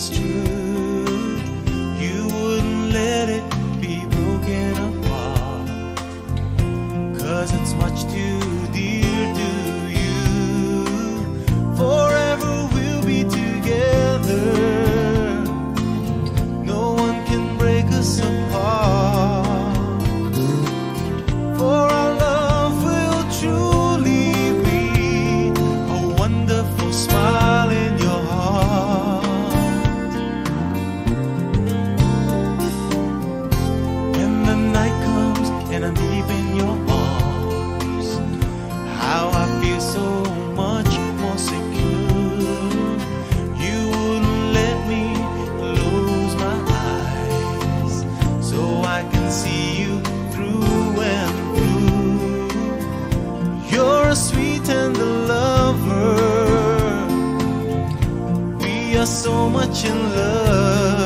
You wouldn't let it be broken it's much too and I'm deep in your arms. How I feel so much more secure. You wouldn't let me close my eyes, so I can see you through and through. You're a sweet and a lover. We are so much in love.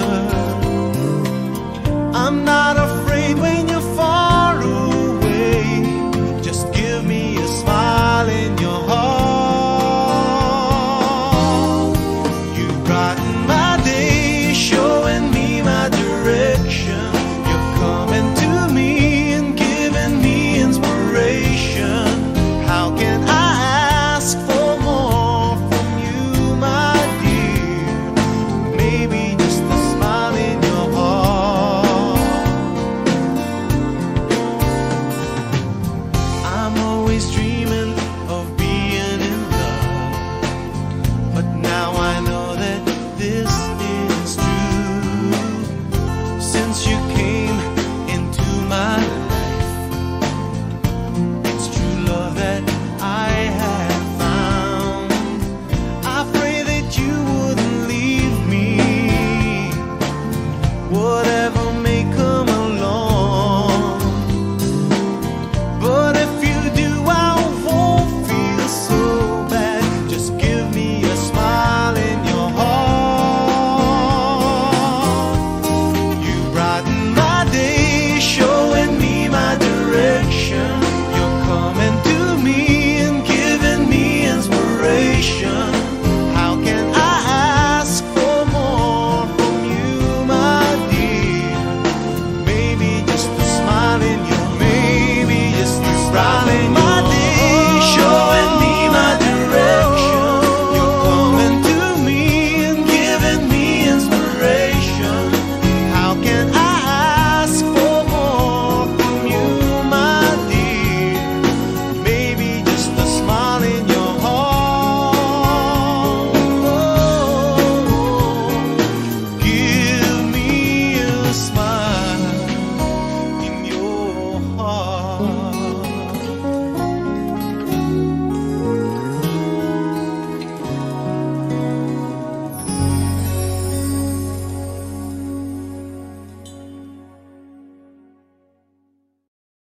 since you came into my life. It's true love that I have found. I pray that you wouldn't leave me. Whatever.